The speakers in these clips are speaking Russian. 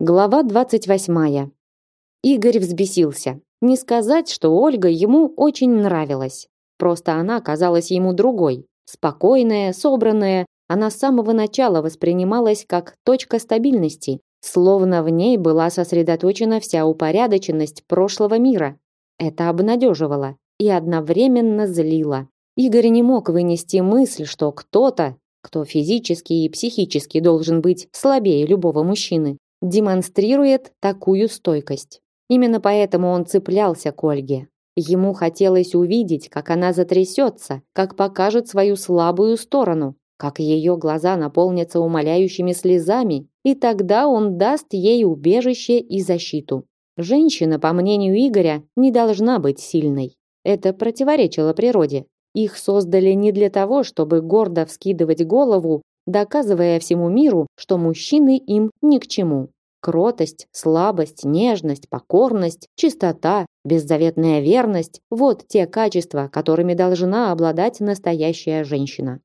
Глава 28. Игорь взбесился. Не сказать, что Ольга ему очень нравилась. Просто она казалась ему другой. Спокойная, собранная, она с самого начала воспринималась как точка стабильности, словно в ней была сосредоточена вся упорядоченность прошлого мира. Это обнадеживало и одновременно злило. Игорь не мог вынести мысль, что кто-то, кто физически и психически должен быть слабее любого мужчины, демонстрирует такую стойкость. Именно поэтому он цеплялся к Ольге. Ему хотелось увидеть, как она затрясется, как покажет свою слабую сторону, как ее глаза наполнятся умоляющими слезами, и тогда он даст ей убежище и защиту. Женщина, по мнению Игоря, не должна быть сильной. Это противоречило природе. Их создали не для того, чтобы гордо вскидывать голову доказывая всему миру, что мужчины им ни к чему. Кротость, слабость, нежность, покорность, чистота, беззаветная верность – вот те качества, которыми должна обладать настоящая женщина.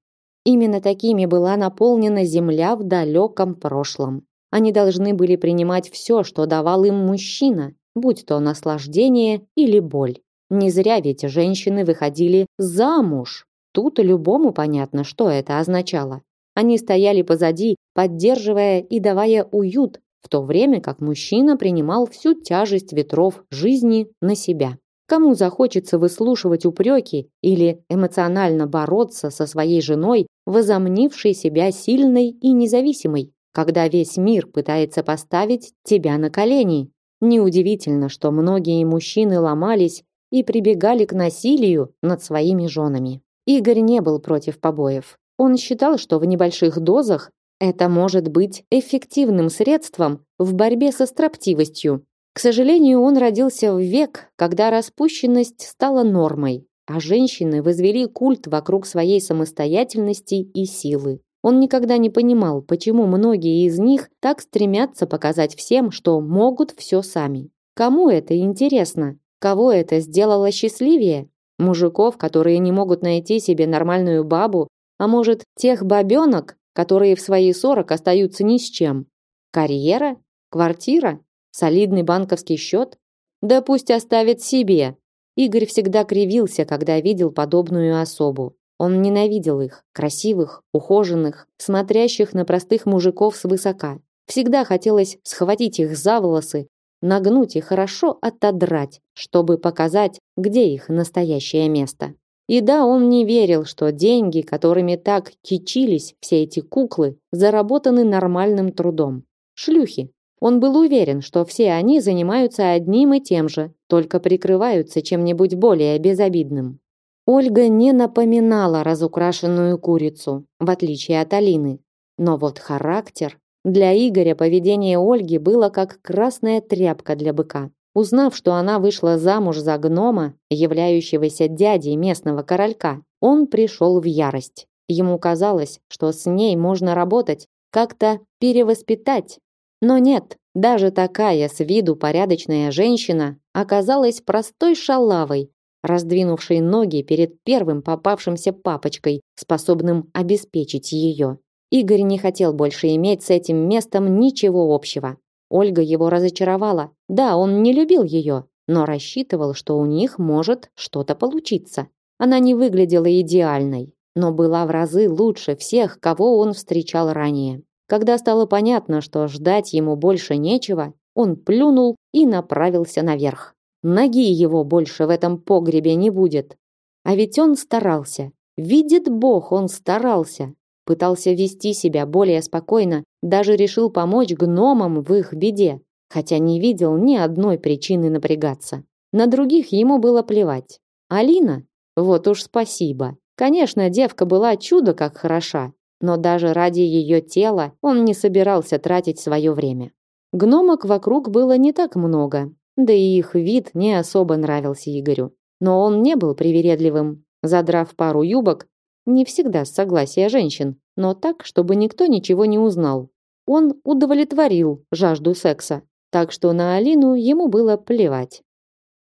Именно такими была наполнена земля в далеком прошлом. Они должны были принимать все, что давал им мужчина, будь то наслаждение или боль. Не зря ведь женщины выходили замуж. Тут любому понятно, что это означало. Они стояли позади, поддерживая и давая уют, в то время как мужчина принимал всю тяжесть ветров жизни на себя. Кому захочется выслушивать упреки или эмоционально бороться со своей женой, возомнившей себя сильной и независимой, когда весь мир пытается поставить тебя на колени? Неудивительно, что многие мужчины ломались и прибегали к насилию над своими женами. Игорь не был против побоев. Он считал, что в небольших дозах это может быть эффективным средством в борьбе со строптивостью. К сожалению, он родился в век, когда распущенность стала нормой, а женщины возвели культ вокруг своей самостоятельности и силы. Он никогда не понимал, почему многие из них так стремятся показать всем, что могут все сами. Кому это интересно? Кого это сделало счастливее? Мужиков, которые не могут найти себе нормальную бабу, а может, тех бабенок, которые в свои сорок остаются ни с чем? Карьера? Квартира? Солидный банковский счет? Да пусть оставит себе. Игорь всегда кривился, когда видел подобную особу. Он ненавидел их, красивых, ухоженных, смотрящих на простых мужиков свысока. Всегда хотелось схватить их за волосы, нагнуть и хорошо отодрать, чтобы показать, где их настоящее место. И да, он не верил, что деньги, которыми так кичились все эти куклы, заработаны нормальным трудом. Шлюхи. Он был уверен, что все они занимаются одним и тем же, только прикрываются чем-нибудь более безобидным. Ольга не напоминала разукрашенную курицу, в отличие от Алины. Но вот характер... Для Игоря поведение Ольги было как красная тряпка для быка. Узнав, что она вышла замуж за гнома, являющегося дядей местного королька, он пришел в ярость. Ему казалось, что с ней можно работать, как-то перевоспитать. Но нет, даже такая с виду порядочная женщина оказалась простой шалавой, раздвинувшей ноги перед первым попавшимся папочкой, способным обеспечить ее. Игорь не хотел больше иметь с этим местом ничего общего. Ольга его разочаровала. Да, он не любил ее, но рассчитывал, что у них может что-то получиться. Она не выглядела идеальной, но была в разы лучше всех, кого он встречал ранее. Когда стало понятно, что ждать ему больше нечего, он плюнул и направился наверх. Ноги его больше в этом погребе не будет. А ведь он старался. Видит Бог, он старался пытался вести себя более спокойно, даже решил помочь гномам в их беде, хотя не видел ни одной причины напрягаться. На других ему было плевать. Алина? Вот уж спасибо. Конечно, девка была чудо как хороша, но даже ради ее тела он не собирался тратить свое время. Гномок вокруг было не так много, да и их вид не особо нравился Игорю. Но он не был привередливым. Задрав пару юбок, не всегда с согласия женщин, но так, чтобы никто ничего не узнал. Он удовлетворил жажду секса, так что на Алину ему было плевать.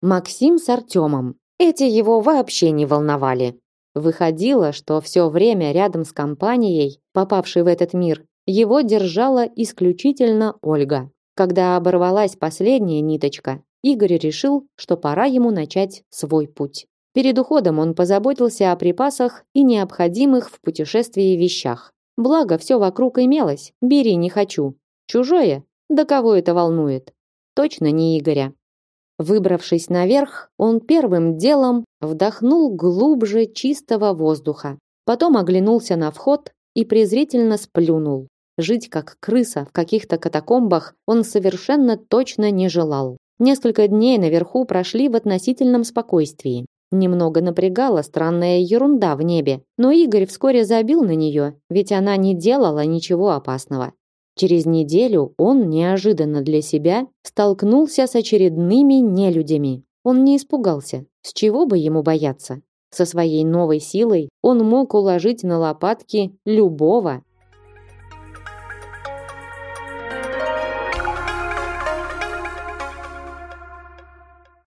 Максим с Артемом. Эти его вообще не волновали. Выходило, что все время рядом с компанией, попавшей в этот мир, его держала исключительно Ольга. Когда оборвалась последняя ниточка, Игорь решил, что пора ему начать свой путь. Перед уходом он позаботился о припасах и необходимых в путешествии вещах. Благо, все вокруг имелось, бери не хочу. Чужое? Да кого это волнует? Точно не Игоря. Выбравшись наверх, он первым делом вдохнул глубже чистого воздуха. Потом оглянулся на вход и презрительно сплюнул. Жить как крыса в каких-то катакомбах он совершенно точно не желал. Несколько дней наверху прошли в относительном спокойствии. Немного напрягала странная ерунда в небе, но Игорь вскоре забил на нее, ведь она не делала ничего опасного. Через неделю он неожиданно для себя столкнулся с очередными нелюдями. Он не испугался. С чего бы ему бояться? Со своей новой силой он мог уложить на лопатки любого.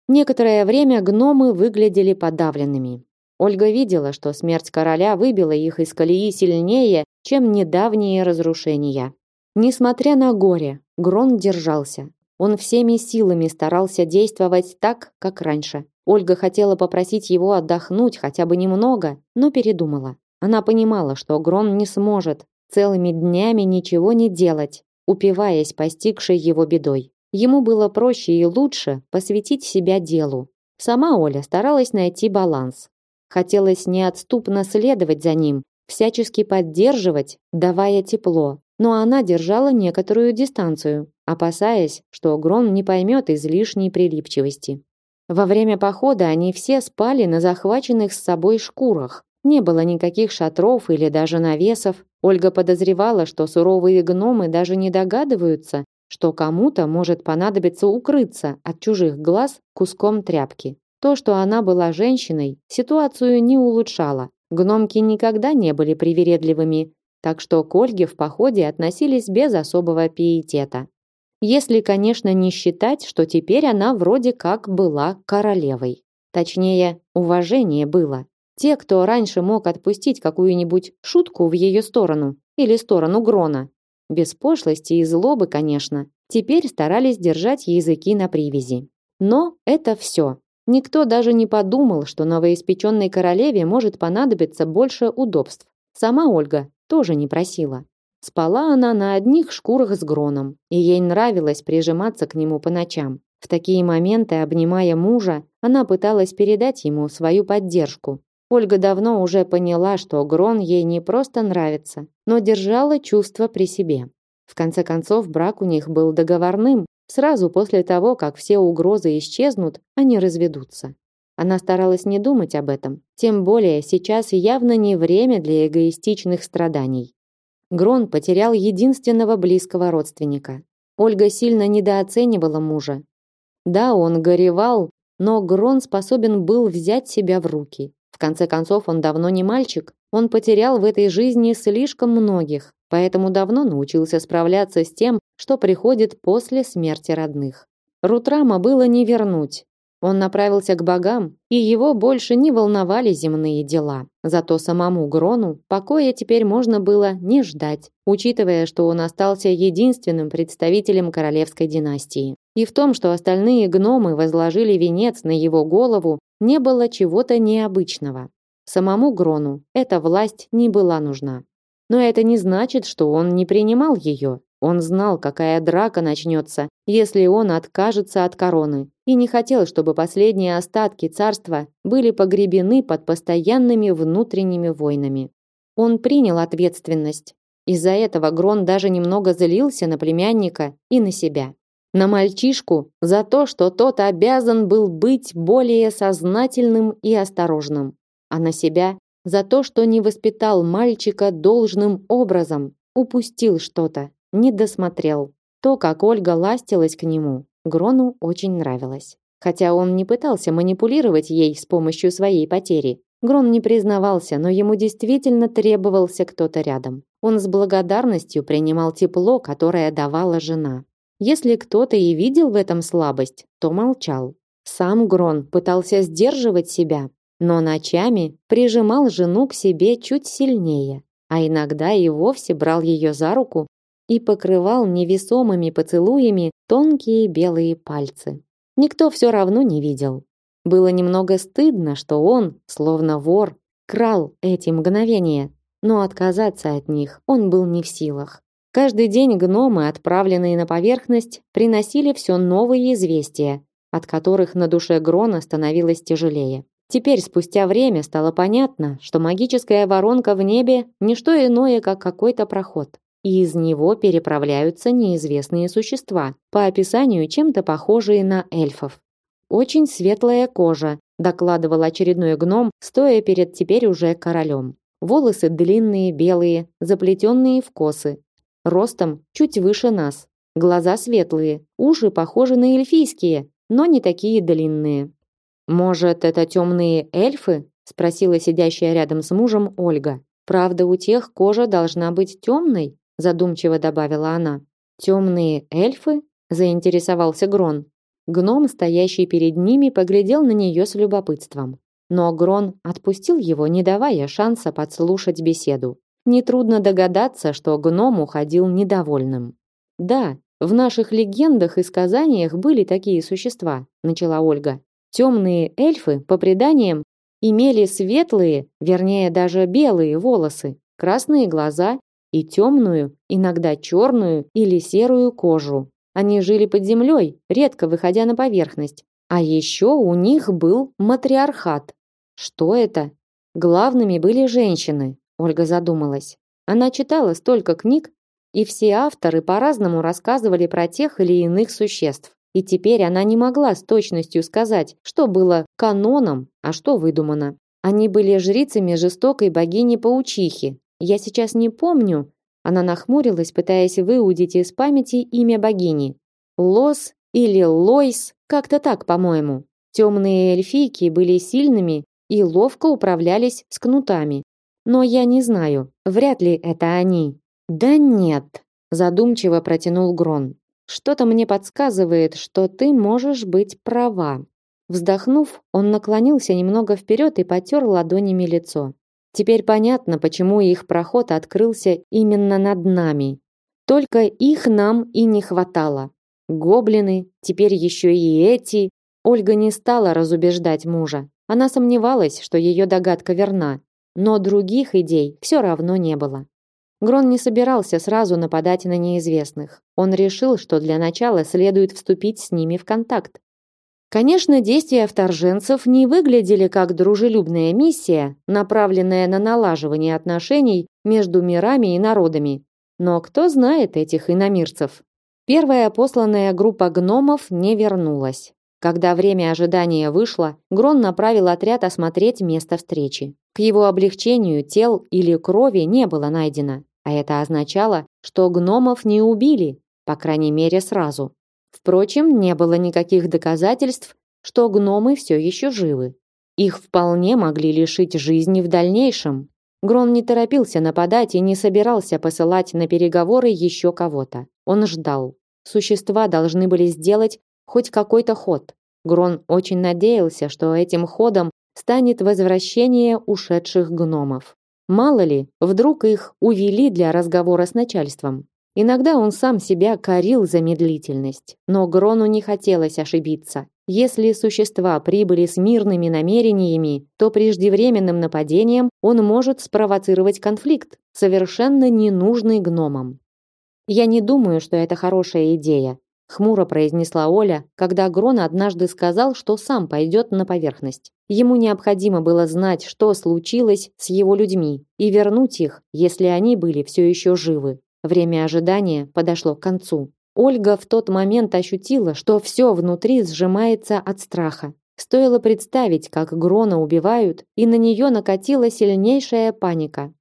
Некоторое время гномы выглядели подавленными. Ольга видела, что смерть короля выбила их из колеи сильнее, чем недавние разрушения. Несмотря на горе, Грон держался. Он всеми силами старался действовать так, как раньше. Ольга хотела попросить его отдохнуть хотя бы немного, но передумала. Она понимала, что Грон не сможет целыми днями ничего не делать, упиваясь постигшей его бедой. Ему было проще и лучше посвятить себя делу. Сама Оля старалась найти баланс. Хотелось неотступно следовать за ним, всячески поддерживать, давая тепло, но она держала некоторую дистанцию, опасаясь, что Грон не поймет излишней прилипчивости. Во время похода они все спали на захваченных с собой шкурах. Не было никаких шатров или даже навесов. Ольга подозревала, что суровые гномы даже не догадываются, что кому-то может понадобиться укрыться от чужих глаз куском тряпки. То, что она была женщиной, ситуацию не улучшало. Гномки никогда не были привередливыми, так что к Ольге в походе относились без особого пиетета. Если, конечно, не считать, что теперь она вроде как была королевой. Точнее, уважение было. Те, кто раньше мог отпустить какую-нибудь шутку в ее сторону или сторону Грона, без пошлости и злобы, конечно, теперь старались держать языки на привязи. Но это все. Никто даже не подумал, что новоиспеченной королеве может понадобиться больше удобств. Сама Ольга тоже не просила. Спала она на одних шкурах с Гроном, и ей нравилось прижиматься к нему по ночам. В такие моменты, обнимая мужа, она пыталась передать ему свою поддержку. Ольга давно уже поняла, что Грон ей не просто нравится, но держала чувства при себе. В конце концов, брак у них был договорным. Сразу после того, как все угрозы исчезнут, они разведутся. Она старалась не думать об этом, тем более сейчас явно не время для эгоистичных страданий. Грон потерял единственного близкого родственника. Ольга сильно недооценивала мужа. Да, он горевал, но Грон способен был взять себя в руки. Конце концов, он давно не мальчик, он потерял в этой жизни слишком многих, поэтому давно научился справляться с тем, что приходит после смерти родных. Рутрама было не вернуть, он направился к богам, и его больше не волновали земные дела. Зато самому Грону покоя теперь можно было не ждать, учитывая, что он остался единственным представителем королевской династии. И в том, что остальные гномы возложили венец на его голову, не было чего-то необычного. Самому Грону эта власть не была нужна. Но это не значит, что он не принимал ее. Он знал, какая драка начнется, если он откажется от короны, и не хотел, чтобы последние остатки царства были погребены под постоянными внутренними войнами. Он принял ответственность. Из-за этого Грон даже немного злился на племянника и на себя. На мальчишку за то, что тот обязан был быть более сознательным и осторожным, а на себя за то, что не воспитал мальчика должным образом, упустил что-то не досмотрел. То, как Ольга ластилась к нему, Грону очень нравилось. Хотя он не пытался манипулировать ей с помощью своей потери. Грон не признавался, но ему действительно требовался кто-то рядом. Он с благодарностью принимал тепло, которое давала жена. Если кто-то и видел в этом слабость, то молчал. Сам Грон пытался сдерживать себя, но ночами прижимал жену к себе чуть сильнее, а иногда и вовсе брал ее за руку и покрывал невесомыми поцелуями тонкие белые пальцы. Никто все равно не видел. Было немного стыдно, что он, словно вор, крал эти мгновения, но отказаться от них он был не в силах. Каждый день гномы, отправленные на поверхность, приносили все новые известия, от которых на душе Грона становилось тяжелее. Теперь, спустя время, стало понятно, что магическая воронка в небе – не что иное, как какой-то проход. И из него переправляются неизвестные существа, по описанию чем-то похожие на эльфов. «Очень светлая кожа», – докладывал очередной гном, стоя перед теперь уже королем. Волосы длинные, белые, заплетенные в косы. Ростом чуть выше нас. Глаза светлые, уши похожи на эльфийские, но не такие длинные. Может, это темные эльфы? спросила сидящая рядом с мужем Ольга. Правда, у тех кожа должна быть темной, задумчиво добавила она. Темные эльфы? заинтересовался Грон. Гном, стоящий перед ними, поглядел на нее с любопытством. Но Грон отпустил его, не давая шанса подслушать беседу. Нетрудно догадаться, что гном уходил недовольным. Да, в наших легендах и сказаниях были такие существа, начала Ольга. Темные эльфы, по преданиям, имели светлые, вернее даже белые волосы, красные глаза и темную, иногда черную или серую кожу. Они жили под землей, редко выходя на поверхность. А еще у них был матриархат. Что это? Главными были женщины, Ольга задумалась. Она читала столько книг, и все авторы по-разному рассказывали про тех или иных существ. И теперь она не могла с точностью сказать, что было каноном, а что выдумано. Они были жрицами жестокой богини-паучихи. Я сейчас не помню. Она нахмурилась, пытаясь выудить из памяти имя богини. Лос или Лойс, как-то так, по-моему. Темные эльфийки были сильными и ловко управлялись с кнутами. Но я не знаю, вряд ли это они. Да нет, задумчиво протянул Грон. Что-то мне подсказывает, что ты можешь быть права. Вздохнув, он наклонился немного вперед и потер ладонями лицо. Теперь понятно, почему их проход открылся именно над нами. Только их нам и не хватало. Гоблины, теперь еще и эти. Ольга не стала разубеждать мужа. Она сомневалась, что ее догадка верна, но других идей все равно не было. Грон не собирался сразу нападать на неизвестных. Он решил, что для начала следует вступить с ними в контакт. Конечно, действия вторженцев не выглядели как дружелюбная миссия, направленная на налаживание отношений между мирами и народами. Но кто знает этих иномирцев? Первая посланная группа гномов не вернулась. Когда время ожидания вышло, Грон направил отряд осмотреть место встречи. К его облегчению тел или крови не было найдено. А это означало, что гномов не убили, по крайней мере сразу. Впрочем, не было никаких доказательств, что гномы все еще живы. Их вполне могли лишить жизни в дальнейшем. Грон не торопился нападать и не собирался посылать на переговоры еще кого-то. Он ждал. Существа должны были сделать хоть какой-то ход. Грон очень надеялся, что этим ходом станет возвращение ушедших гномов. Мало ли, вдруг их увели для разговора с начальством. Иногда он сам себя корил за медлительность, но Грону не хотелось ошибиться. Если существа прибыли с мирными намерениями, то преждевременным нападением он может спровоцировать конфликт, совершенно ненужный гномам. Я не думаю, что это хорошая идея, хмуро произнесла Оля, когда Грон однажды сказал, что сам пойдет на поверхность. Ему необходимо было знать, что случилось с его людьми, и вернуть их, если они были все еще живы. Время ожидания подошло к концу. Ольга в тот момент ощутила, что все внутри сжимается от страха. Стоило представить, как Грона убивают, и на нее накатила сильнейшая паника.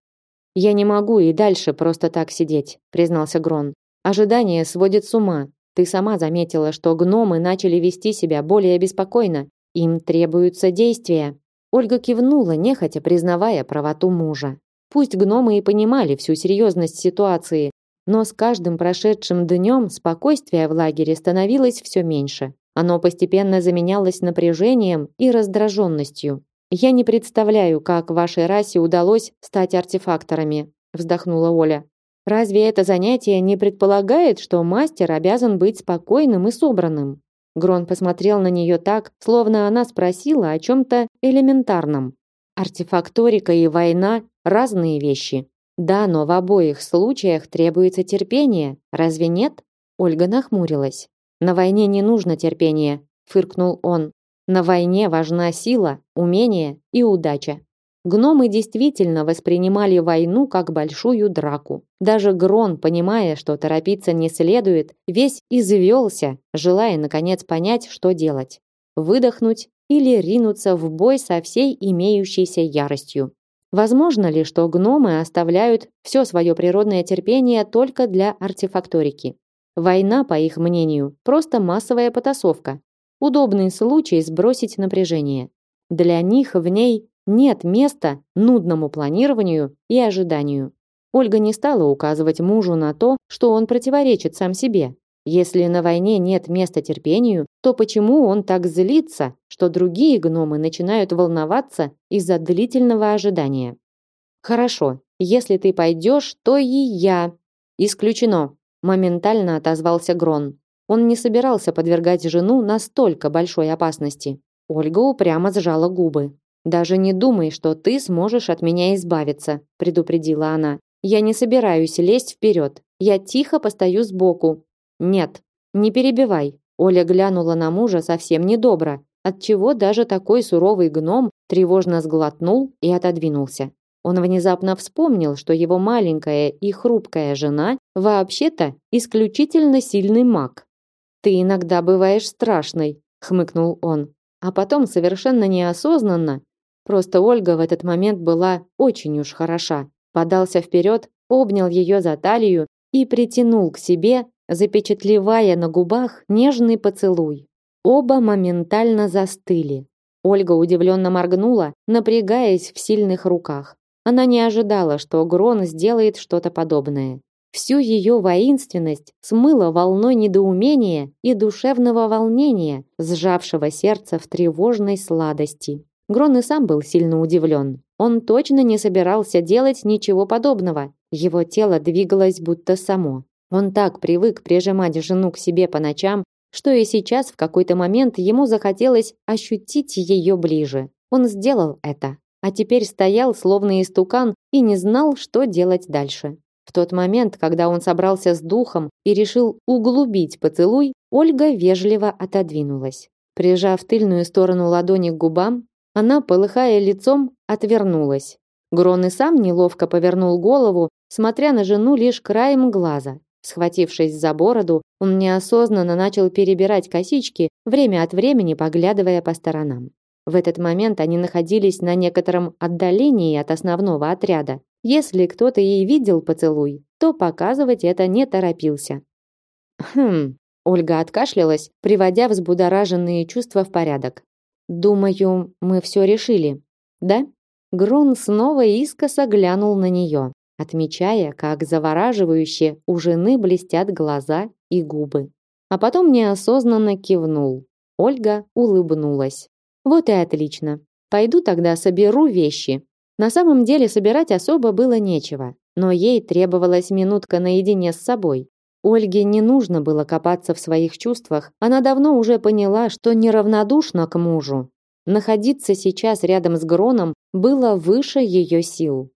«Я не могу и дальше просто так сидеть», признался Грон. «Ожидание сводит с ума. Ты сама заметила, что гномы начали вести себя более беспокойно. Им требуются действия. Ольга кивнула, нехотя признавая правоту мужа. Пусть гномы и понимали всю серьезность ситуации, но с каждым прошедшим днем спокойствия в лагере становилось все меньше. Оно постепенно заменялось напряжением и раздраженностью. «Я не представляю, как вашей расе удалось стать артефакторами», вздохнула Оля. Разве это занятие не предполагает, что мастер обязан быть спокойным и собранным? Грон посмотрел на нее так, словно она спросила о чем-то элементарном. Артефакторика и война – разные вещи. Да, но в обоих случаях требуется терпение, разве нет? Ольга нахмурилась. На войне не нужно терпения, фыркнул он. На войне важна сила, умение и удача. Гномы действительно воспринимали войну как большую драку. Даже Грон, понимая, что торопиться не следует, весь извелся, желая наконец понять, что делать. Выдохнуть или ринуться в бой со всей имеющейся яростью. Возможно ли, что гномы оставляют все свое природное терпение только для артефакторики? Война, по их мнению, просто массовая потасовка. Удобный случай сбросить напряжение. Для них в ней нет места нудному планированию и ожиданию. Ольга не стала указывать мужу на то, что он противоречит сам себе. Если на войне нет места терпению, то почему он так злится, что другие гномы начинают волноваться из-за длительного ожидания? Хорошо, если ты пойдешь, то и я. Исключено, моментально отозвался Грон. Он не собирался подвергать жену настолько большой опасности. Ольга упрямо сжала губы. Даже не думай, что ты сможешь от меня избавиться, предупредила она. Я не собираюсь лезть вперед. Я тихо постою сбоку. Нет, не перебивай. Оля глянула на мужа совсем недобро, отчего даже такой суровый гном тревожно сглотнул и отодвинулся. Он внезапно вспомнил, что его маленькая и хрупкая жена вообще-то исключительно сильный маг. Ты иногда бываешь страшной, хмыкнул он. А потом совершенно неосознанно Просто Ольга в этот момент была очень уж хороша. Подался вперед, обнял ее за талию и притянул к себе, запечатлевая на губах нежный поцелуй. Оба моментально застыли. Ольга удивленно моргнула, напрягаясь в сильных руках. Она не ожидала, что Грон сделает что-то подобное. Всю ее воинственность смыло волной недоумения и душевного волнения, сжавшего сердце в тревожной сладости. Грон и сам был сильно удивлен. Он точно не собирался делать ничего подобного. Его тело двигалось будто само. Он так привык прижимать жену к себе по ночам, что и сейчас в какой-то момент ему захотелось ощутить ее ближе. Он сделал это, а теперь стоял словно истукан и не знал, что делать дальше. В тот момент, когда он собрался с духом и решил углубить поцелуй, Ольга вежливо отодвинулась. Прижав тыльную сторону ладони к губам, она, полыхая лицом, отвернулась. Грон и сам неловко повернул голову, смотря на жену лишь краем глаза. Схватившись за бороду, он неосознанно начал перебирать косички, время от времени поглядывая по сторонам. В этот момент они находились на некотором отдалении от основного отряда. Если кто-то и видел поцелуй, то показывать это не торопился. Хм, Ольга откашлялась, приводя взбудораженные чувства в порядок. Думаю, мы все решили. Да? Грон снова искоса глянул на нее, отмечая, как завораживающе у жены блестят глаза и губы. А потом неосознанно кивнул. Ольга улыбнулась. Вот и отлично. Пойду тогда соберу вещи. На самом деле собирать особо было нечего, но ей требовалась минутка наедине с собой. Ольге не нужно было копаться в своих чувствах, она давно уже поняла, что неравнодушна к мужу. Находиться сейчас рядом с Гроном было выше ее сил.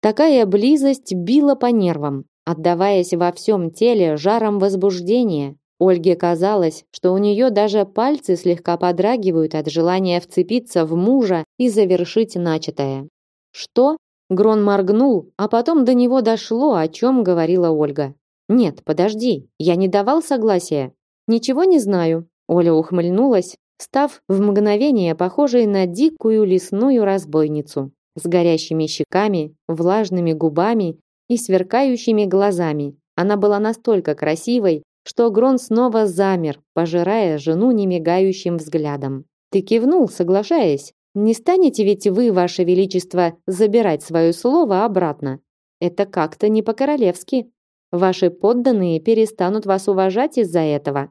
Такая близость била по нервам, отдаваясь во всем теле жаром возбуждения. Ольге казалось, что у нее даже пальцы слегка подрагивают от желания вцепиться в мужа и завершить начатое. Что? Грон моргнул, а потом до него дошло, о чем говорила Ольга. Нет, подожди, я не давал согласия. Ничего не знаю. Оля ухмыльнулась, став в мгновение похожей на дикую лесную разбойницу, с горящими щеками, влажными губами и сверкающими глазами. Она была настолько красивой, что Грон снова замер, пожирая жену немигающим взглядом. Ты кивнул, соглашаясь. Не станете ведь вы, ваше величество, забирать свое слово обратно? Это как-то не по-королевски. Ваши подданные перестанут вас уважать из-за этого.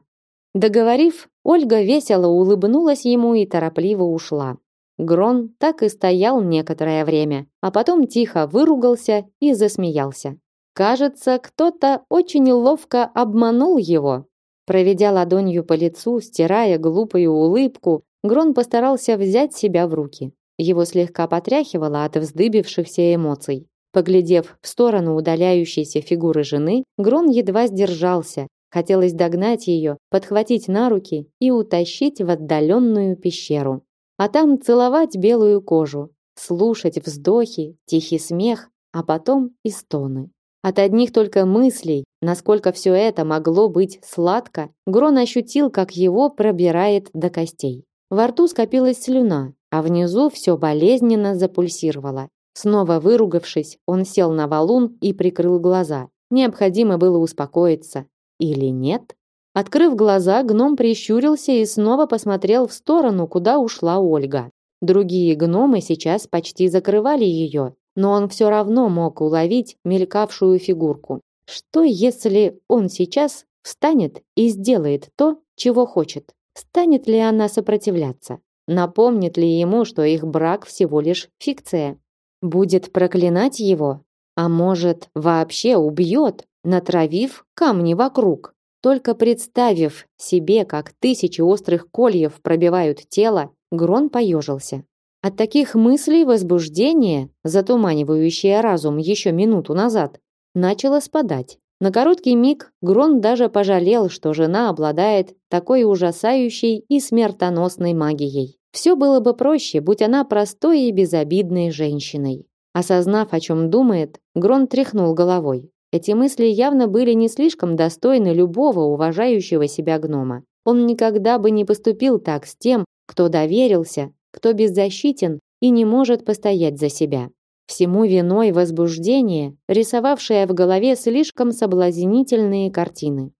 Договорив, Ольга весело улыбнулась ему и торопливо ушла. Грон так и стоял некоторое время, а потом тихо выругался и засмеялся. Кажется, кто-то очень ловко обманул его. Проведя ладонью по лицу, стирая глупую улыбку, Грон постарался взять себя в руки. Его слегка потряхивало от вздыбившихся эмоций. Поглядев в сторону удаляющейся фигуры жены, Грон едва сдержался. Хотелось догнать ее, подхватить на руки и утащить в отдаленную пещеру. А там целовать белую кожу, слушать вздохи, тихий смех, а потом и стоны. От одних только мыслей, насколько все это могло быть сладко, Грон ощутил, как его пробирает до костей. Во рту скопилась слюна, а внизу все болезненно запульсировало. Снова выругавшись, он сел на валун и прикрыл глаза. Необходимо было успокоиться. Или нет? Открыв глаза, гном прищурился и снова посмотрел в сторону, куда ушла Ольга. Другие гномы сейчас почти закрывали ее, но он все равно мог уловить мелькавшую фигурку. Что если он сейчас встанет и сделает то, чего хочет? Станет ли она сопротивляться? Напомнит ли ему, что их брак всего лишь фикция? Будет проклинать его, а может, вообще убьет, натравив камни вокруг. Только представив себе, как тысячи острых кольев пробивают тело, Грон поежился. От таких мыслей возбуждение, затуманивающее разум еще минуту назад, начало спадать. На короткий миг Грон даже пожалел, что жена обладает такой ужасающей и смертоносной магией. Все было бы проще, будь она простой и безобидной женщиной. Осознав, о чем думает, Грон тряхнул головой. Эти мысли явно были не слишком достойны любого уважающего себя гнома. Он никогда бы не поступил так с тем, кто доверился, кто беззащитен и не может постоять за себя. Всему виной возбуждение, рисовавшее в голове слишком соблазнительные картины.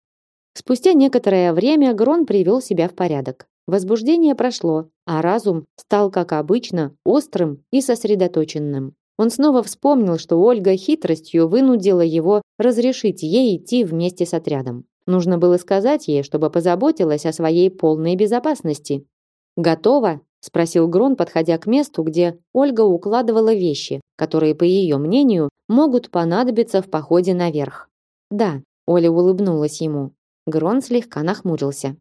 Спустя некоторое время Грон привел себя в порядок. Возбуждение прошло, а разум стал, как обычно, острым и сосредоточенным. Он снова вспомнил, что Ольга хитростью вынудила его разрешить ей идти вместе с отрядом. Нужно было сказать ей, чтобы позаботилась о своей полной безопасности. «Готово?» – спросил Грон, подходя к месту, где Ольга укладывала вещи, которые, по ее мнению, могут понадобиться в походе наверх. «Да», – Оля улыбнулась ему. Грон слегка нахмурился.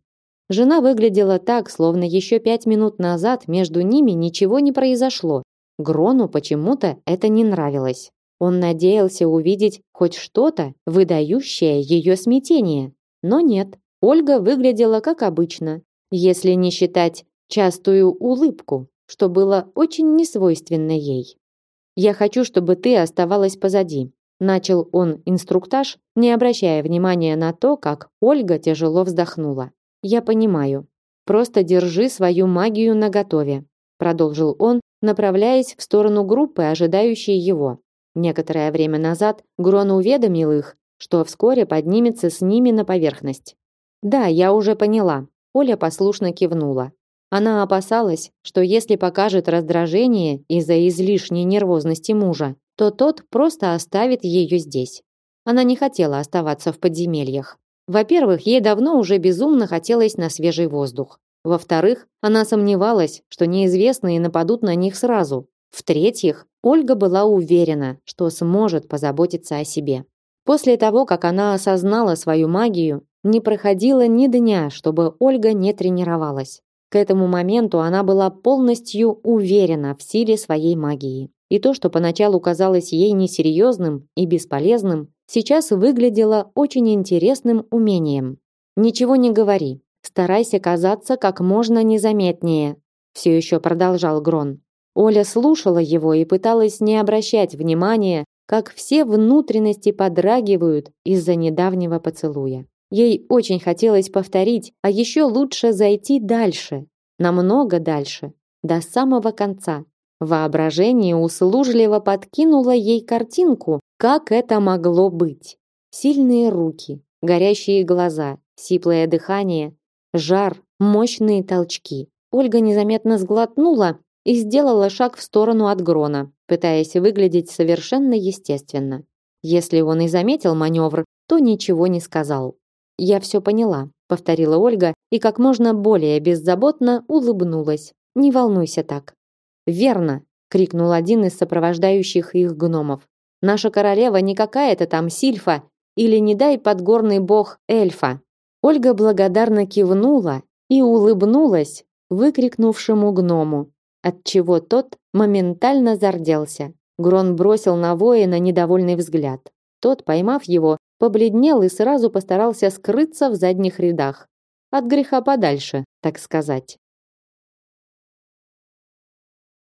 Жена выглядела так, словно еще пять минут назад между ними ничего не произошло. Грону почему-то это не нравилось. Он надеялся увидеть хоть что-то, выдающее ее смятение. Но нет, Ольга выглядела как обычно, если не считать частую улыбку, что было очень несвойственно ей. «Я хочу, чтобы ты оставалась позади», начал он инструктаж, не обращая внимания на то, как Ольга тяжело вздохнула. Я понимаю. Просто держи свою магию наготове, продолжил он, направляясь в сторону группы, ожидающей его. Некоторое время назад Грон уведомил их, что вскоре поднимется с ними на поверхность. Да, я уже поняла. Оля послушно кивнула. Она опасалась, что если покажет раздражение из-за излишней нервозности мужа, то тот просто оставит ее здесь. Она не хотела оставаться в подземельях. Во-первых, ей давно уже безумно хотелось на свежий воздух. Во-вторых, она сомневалась, что неизвестные нападут на них сразу. В-третьих, Ольга была уверена, что сможет позаботиться о себе. После того, как она осознала свою магию, не проходило ни дня, чтобы Ольга не тренировалась. К этому моменту она была полностью уверена в силе своей магии. И то, что поначалу казалось ей несерьезным и бесполезным, сейчас выглядело очень интересным умением. Ничего не говори. Старайся казаться как можно незаметнее, все еще продолжал Грон. Оля слушала его и пыталась не обращать внимания, как все внутренности подрагивают из-за недавнего поцелуя. Ей очень хотелось повторить, а еще лучше зайти дальше, намного дальше, до самого конца, Воображение услужливо подкинуло ей картинку, как это могло быть. Сильные руки, горящие глаза, сиплое дыхание, жар, мощные толчки. Ольга незаметно сглотнула и сделала шаг в сторону от Грона, пытаясь выглядеть совершенно естественно. Если он и заметил маневр, то ничего не сказал. «Я все поняла», — повторила Ольга и как можно более беззаботно улыбнулась. «Не волнуйся так. Верно, крикнул один из сопровождающих их гномов. Наша королева не какая-то там сильфа или не дай подгорный бог эльфа. Ольга благодарно кивнула и улыбнулась выкрикнувшему гному, отчего тот моментально зарделся. Грон бросил на воина недовольный взгляд. Тот, поймав его, побледнел и сразу постарался скрыться в задних рядах. От греха подальше, так сказать.